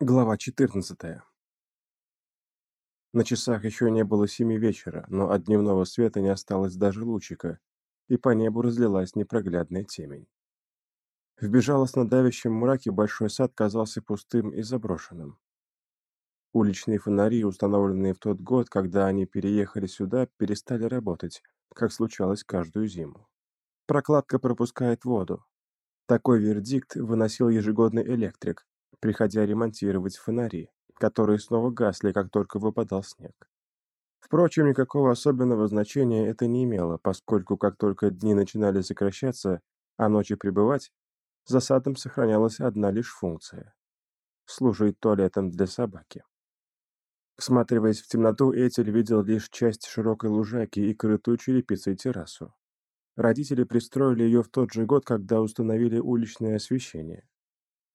Глава 14. На часах еще не было семи вечера, но от дневного света не осталось даже лучика, и по небу разлилась непроглядная темень. В безжалостно давящем мраке большой сад казался пустым и заброшенным. Уличные фонари, установленные в тот год, когда они переехали сюда, перестали работать, как случалось каждую зиму. Прокладка пропускает воду. Такой вердикт выносил ежегодный электрик, приходя ремонтировать фонари, которые снова гасли, как только выпадал снег. Впрочем, никакого особенного значения это не имело, поскольку как только дни начинали сокращаться, а ночи пребывать, за садом сохранялась одна лишь функция – служить туалетом для собаки. Всматриваясь в темноту, Этель видел лишь часть широкой лужайки и крытую черепицей террасу. Родители пристроили ее в тот же год, когда установили уличное освещение.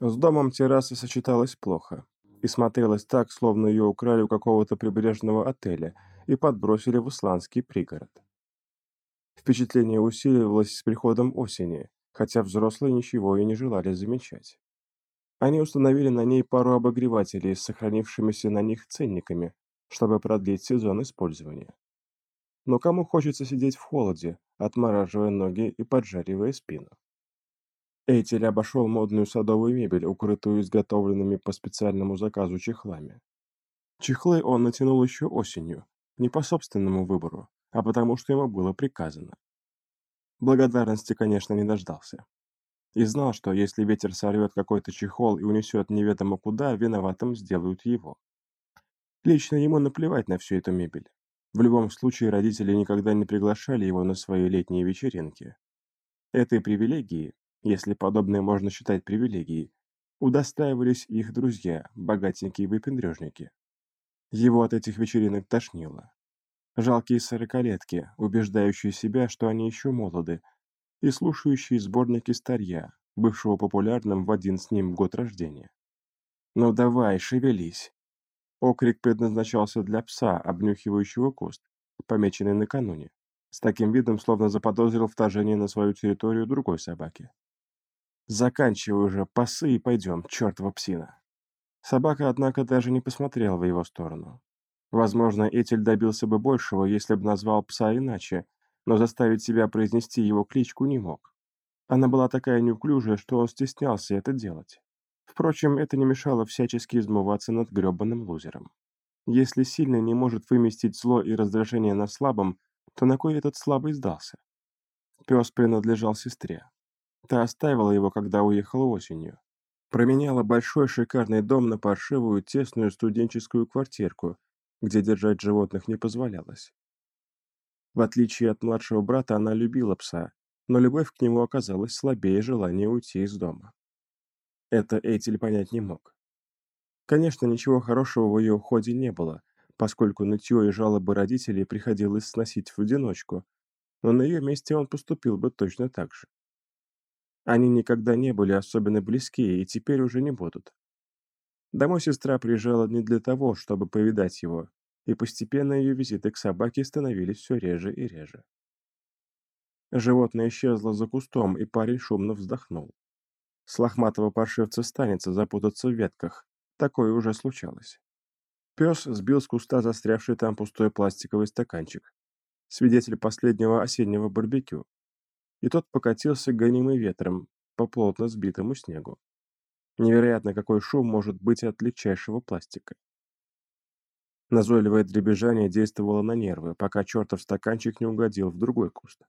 С домом терраса сочеталась плохо и смотрелась так, словно ее украли у какого-то прибрежного отеля и подбросили в исландский пригород. Впечатление усиливалось с приходом осени, хотя взрослые ничего и не желали замечать. Они установили на ней пару обогревателей с сохранившимися на них ценниками, чтобы продлить сезон использования. Но кому хочется сидеть в холоде, отмораживая ноги и поджаривая спину? Эйтель обошел модную садовую мебель, укрытую изготовленными по специальному заказу чехлами. Чехлы он натянул еще осенью, не по собственному выбору, а потому что ему было приказано. Благодарности, конечно, не дождался. И знал, что если ветер сорвет какой-то чехол и унесет неведомо куда, виноватым сделают его. Лично ему наплевать на всю эту мебель. В любом случае родители никогда не приглашали его на свои летние вечеринки. Этой привилегии если подобное можно считать привилегией, удостаивались их друзья, богатенькие выпендрежники. Его от этих вечеринок тошнило. Жалкие сорокалетки, убеждающие себя, что они еще молоды, и слушающие сборники старья, бывшего популярным в один с ним год рождения. «Ну давай, шевелись!» Окрик предназначался для пса, обнюхивающего куст, помеченный накануне, с таким видом, словно заподозрил вторжение на свою территорию другой собаки. Заканчивай уже пасы и пойдем, чертова псина. Собака, однако, даже не посмотрела в его сторону. Возможно, Этель добился бы большего, если бы назвал пса иначе, но заставить себя произнести его кличку не мог. Она была такая неуклюжая, что он стеснялся это делать. Впрочем, это не мешало всячески измываться над гребаным лузером. Если сильный не может выместить зло и раздражение на слабом, то на кой этот слабый сдался? Пес принадлежал сестре. Та оставила его, когда уехала осенью. Променяла большой шикарный дом на паршивую тесную студенческую квартирку, где держать животных не позволялось. В отличие от младшего брата, она любила пса, но любовь к нему оказалась слабее желания уйти из дома. Это Эйтель понять не мог. Конечно, ничего хорошего в ее уходе не было, поскольку нытье и жалобы родителей приходилось сносить в одиночку, но на ее месте он поступил бы точно так же. Они никогда не были особенно близки и теперь уже не будут. Домой сестра приезжала не для того, чтобы повидать его, и постепенно ее визиты к собаке становились все реже и реже. Животное исчезло за кустом, и парень шумно вздохнул. С лохматого паршивца станется запутаться в ветках. Такое уже случалось. Пес сбил с куста застрявший там пустой пластиковый стаканчик. Свидетель последнего осеннего барбекю и тот покатился гонимый ветром по плотно сбитому снегу. Невероятно, какой шум может быть от легчайшего пластика. Назойливое дребезжание действовало на нервы, пока чертов стаканчик не угодил в другой куст.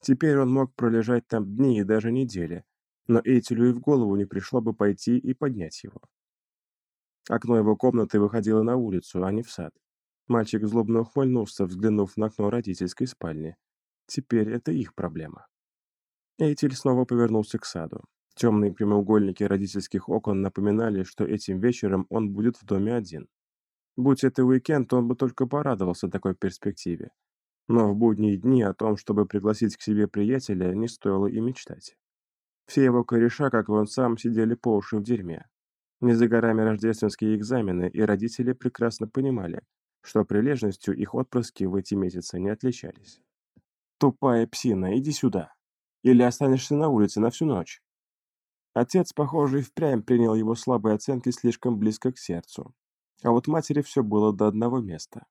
Теперь он мог пролежать там дни и даже недели, но Эйтелю и в голову не пришло бы пойти и поднять его. Окно его комнаты выходило на улицу, а не в сад. Мальчик злобно ухмыльнулся, взглянув на окно родительской спальни. Теперь это их проблема. Эйтель снова повернулся к саду. Темные прямоугольники родительских окон напоминали, что этим вечером он будет в доме один. Будь это уикенд, он бы только порадовался такой перспективе. Но в будние дни о том, чтобы пригласить к себе приятеля, не стоило и мечтать. Все его кореша, как и он сам, сидели по уши в дерьме. Не за горами рождественские экзамены, и родители прекрасно понимали, что прилежностью их отпрыски в эти месяцы не отличались. «Тупая псина, иди сюда!» Или останешься на улице на всю ночь?» Отец, похоже, и впрямь принял его слабые оценки слишком близко к сердцу. А вот матери все было до одного места.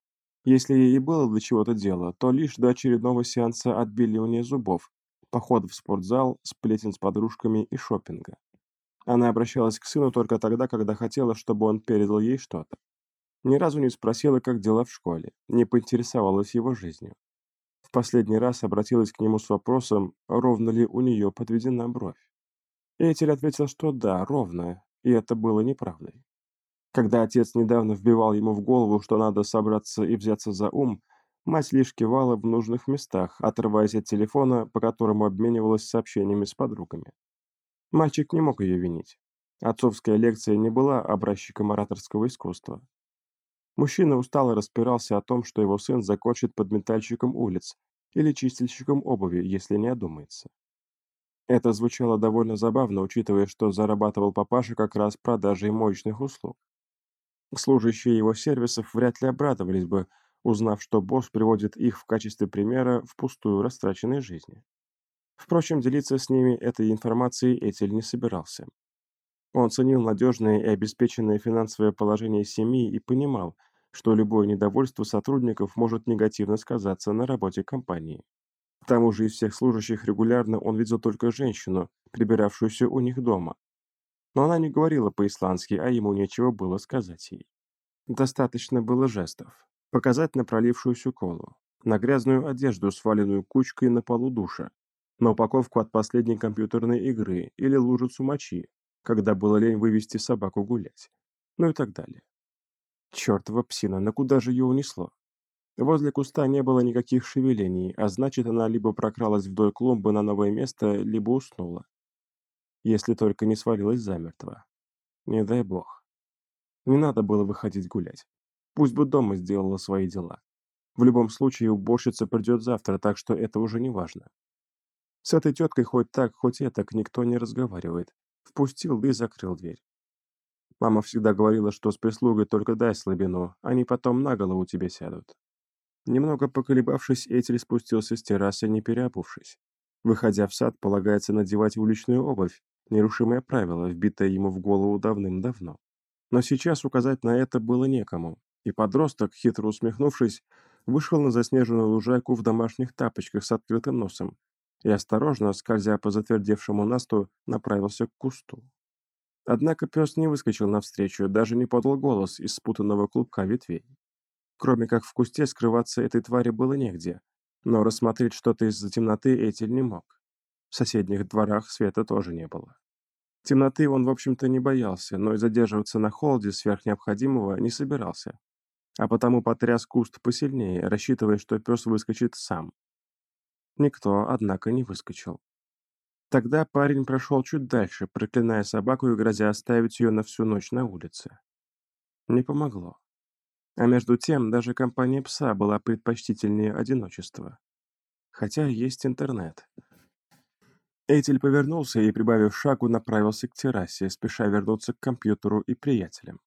Если ей и было до чего-то дело, то лишь до очередного сеанса отбеливания зубов, похода в спортзал, сплетен с подружками и шопинга. Она обращалась к сыну только тогда, когда хотела, чтобы он передал ей что-то. Ни разу не спросила, как дела в школе, не поинтересовалась его жизнью. В последний раз обратилась к нему с вопросом, ровно ли у нее подведена бровь. Этель ответил, что да, ровно, и это было неправдой. Когда отец недавно вбивал ему в голову, что надо собраться и взяться за ум, мать лишь кивала в нужных местах, отрываясь от телефона, по которому обменивалась сообщениями с подругами. Мальчик не мог ее винить. Отцовская лекция не была образчиком ораторского искусства. Мужчина устало распирался о том, что его сын закончит подметальщиком улиц или чистильщиком обуви, если не одумается. Это звучало довольно забавно, учитывая, что зарабатывал папаша как раз продажей моечных услуг. Служащие его сервисов вряд ли обрадовались бы, узнав, что босс приводит их в качестве примера в пустую растраченной жизни. Впрочем, делиться с ними этой информацией Этель не собирался. Он ценил надежное и обеспеченное финансовое положение семьи и понимал, что любое недовольство сотрудников может негативно сказаться на работе компании. К тому же из всех служащих регулярно он видел только женщину, прибиравшуюся у них дома. Но она не говорила по-исландски, а ему нечего было сказать ей. Достаточно было жестов. Показать на пролившуюся колу, на грязную одежду, сваленную кучкой на полу душа, на упаковку от последней компьютерной игры или лужицу мочи, когда было лень вывести собаку гулять, ну и так далее. Чертова псина, на куда же ее унесло? Возле куста не было никаких шевелений, а значит, она либо прокралась вдоль клумбы на новое место, либо уснула. Если только не свалилась замертво. Не дай бог. Не надо было выходить гулять. Пусть бы дома сделала свои дела. В любом случае, уборщица придет завтра, так что это уже не важно. С этой теткой хоть так, хоть этак никто не разговаривает. Впустил и закрыл дверь. Мама всегда говорила, что с прислугой только дай слабину, они потом на голову тебе сядут. Немного поколебавшись, Этель спустился с террасы, не переобувшись. Выходя в сад, полагается надевать уличную обувь, нерушимое правило, вбитое ему в голову давным-давно. Но сейчас указать на это было некому, и подросток, хитро усмехнувшись, вышел на заснеженную лужайку в домашних тапочках с открытым носом и осторожно, скользя по затвердевшему насту, направился к кусту. Однако пес не выскочил навстречу, даже не подал голос из спутанного клубка ветвей. Кроме как в кусте скрываться этой твари было негде, но рассмотреть что-то из-за темноты Этель не мог. В соседних дворах света тоже не было. Темноты он, в общем-то, не боялся, но и задерживаться на холоде сверх необходимого не собирался. А потому потряс куст посильнее, рассчитывая, что пес выскочит сам. Никто, однако, не выскочил. Тогда парень прошел чуть дальше, проклиная собаку и грозя оставить ее на всю ночь на улице. Не помогло. А между тем, даже компания пса была предпочтительнее одиночества. Хотя есть интернет. Этель повернулся и, прибавив шагу, направился к террасе, спеша вернуться к компьютеру и приятелям.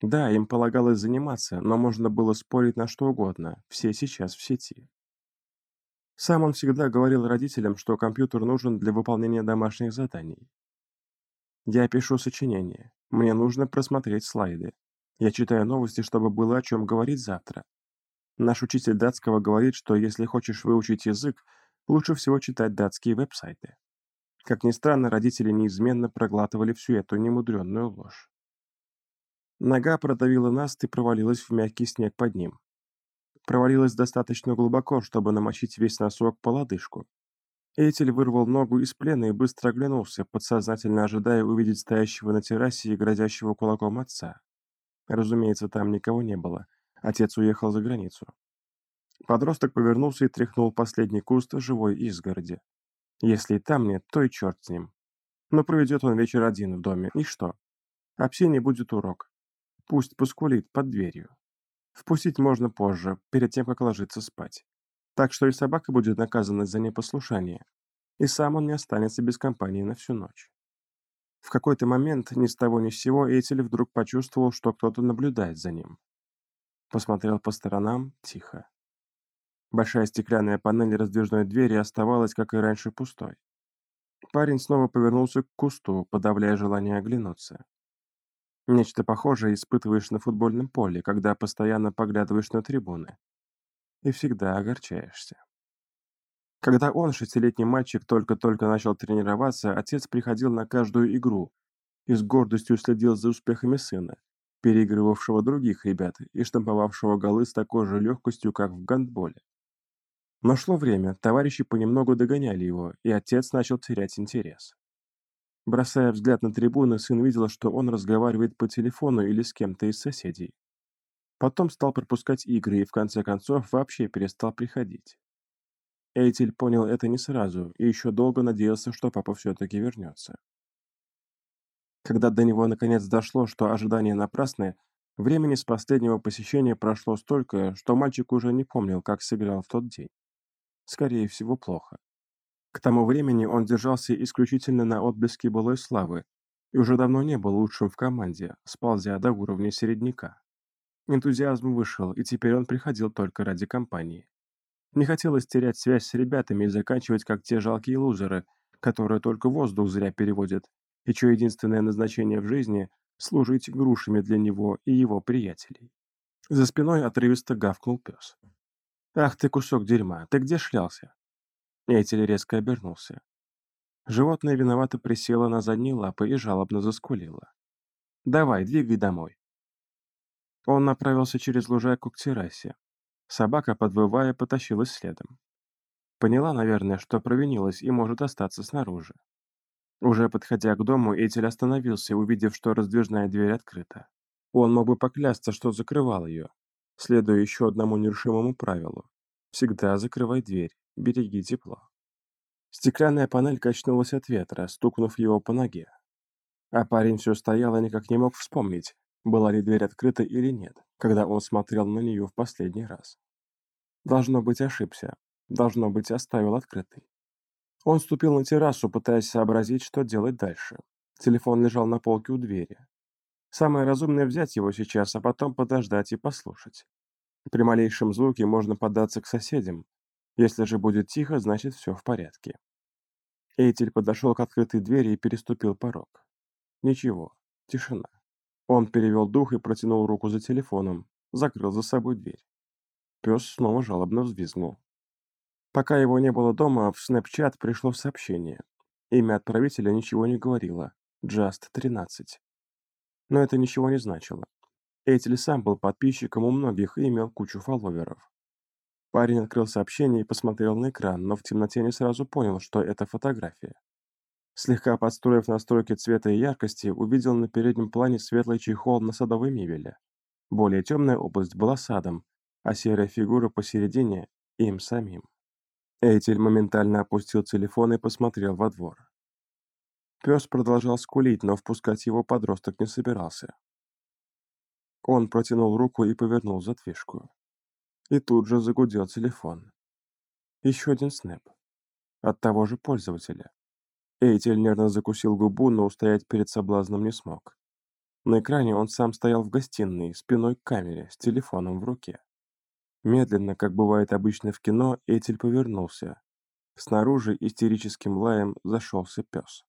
Да, им полагалось заниматься, но можно было спорить на что угодно, все сейчас в сети. Сам он всегда говорил родителям, что компьютер нужен для выполнения домашних заданий. Я пишу сочинение, мне нужно просмотреть слайды, я читаю новости, чтобы было о чем говорить завтра. Наш учитель датского говорит, что если хочешь выучить язык, лучше всего читать датские веб-сайты. Как ни странно, родители неизменно проглатывали всю эту немудренную ложь. Нога продавила наст и провалилась в мягкий снег под ним. Провалилась достаточно глубоко, чтобы намочить весь носок по лодыжку. Этель вырвал ногу из плена и быстро оглянулся, подсознательно ожидая увидеть стоящего на террасе и грозящего кулаком отца. Разумеется, там никого не было. Отец уехал за границу. Подросток повернулся и тряхнул последний куст живой изгороди. Если и там нет, то и черт с ним. Но проведет он вечер один в доме, и что? А не будет урок. Пусть поскулит под дверью. Впустить можно позже, перед тем, как ложиться спать. Так что и собака будет наказана за непослушание. И сам он не останется без компании на всю ночь. В какой-то момент ни с того ни с сего Этель вдруг почувствовал, что кто-то наблюдает за ним. Посмотрел по сторонам, тихо. Большая стеклянная панель раздвижной двери оставалась, как и раньше, пустой. Парень снова повернулся к кусту, подавляя желание оглянуться. Нечто похожее испытываешь на футбольном поле, когда постоянно поглядываешь на трибуны. И всегда огорчаешься. Когда он, шестилетний мальчик, только-только начал тренироваться, отец приходил на каждую игру и с гордостью следил за успехами сына, переигрывавшего других ребят и штамповавшего голы с такой же легкостью, как в гандболе. Но шло время, товарищи понемногу догоняли его, и отец начал терять интерес. Бросая взгляд на трибуны, сын видел, что он разговаривает по телефону или с кем-то из соседей. Потом стал пропускать игры и в конце концов вообще перестал приходить. Эйтель понял это не сразу и еще долго надеялся, что папа все-таки вернется. Когда до него наконец дошло, что ожидания напрасны, времени с последнего посещения прошло столько, что мальчик уже не помнил, как сыграл в тот день. Скорее всего, плохо. К тому времени он держался исключительно на отблеске былой славы и уже давно не был лучшим в команде, сползя до уровня середняка. Энтузиазм вышел, и теперь он приходил только ради компании. Не хотелось терять связь с ребятами и заканчивать как те жалкие лузеры, которые только воздух зря переводят, и чье единственное назначение в жизни – служить грушами для него и его приятелей. За спиной отрывисто гавкнул пес. «Ах ты, кусок дерьма, ты где шлялся?» Этель резко обернулся. Животное виновато присело на задние лапы и жалобно заскулило. «Давай, двигай домой». Он направился через лужайку к террасе. Собака, подвывая, потащилась следом. Поняла, наверное, что провинилась и может остаться снаружи. Уже подходя к дому, Этель остановился, увидев, что раздвижная дверь открыта. Он мог бы поклясться, что закрывал ее, следуя еще одному нерушимому правилу. Всегда закрывай дверь, береги тепло. Стеклянная панель качнулась от ветра, стукнув его по ноге. А парень все стоял и никак не мог вспомнить, была ли дверь открыта или нет, когда он смотрел на нее в последний раз. Должно быть, ошибся. Должно быть, оставил открытой. Он ступил на террасу, пытаясь сообразить, что делать дальше. Телефон лежал на полке у двери. Самое разумное взять его сейчас, а потом подождать и послушать. При малейшем звуке можно податься к соседям, если же будет тихо, значит все в порядке. Эйтель подошел к открытой двери и переступил порог. Ничего, тишина. Он перевел дух и протянул руку за телефоном, закрыл за собой дверь. Пес снова жалобно взвизгнул. Пока его не было дома, в Snapchat пришло сообщение. Имя отправителя ничего не говорило. Just 13. Но это ничего не значило. Эйтель сам был подписчиком у многих и имел кучу фолловеров. Парень открыл сообщение и посмотрел на экран, но в темноте не сразу понял, что это фотография. Слегка подстроив настройки цвета и яркости, увидел на переднем плане светлый чехол на садовой мебели. Более темная область была садом, а серая фигура посередине – им самим. Этель моментально опустил телефон и посмотрел во двор. Пес продолжал скулить, но впускать его подросток не собирался. Он протянул руку и повернул задвижку. И тут же загудел телефон. Еще один снэп. От того же пользователя. Эйтель нервно закусил губу, но устоять перед соблазном не смог. На экране он сам стоял в гостиной, спиной к камере, с телефоном в руке. Медленно, как бывает обычно в кино, Этель повернулся. Снаружи истерическим лаем зашелся пес.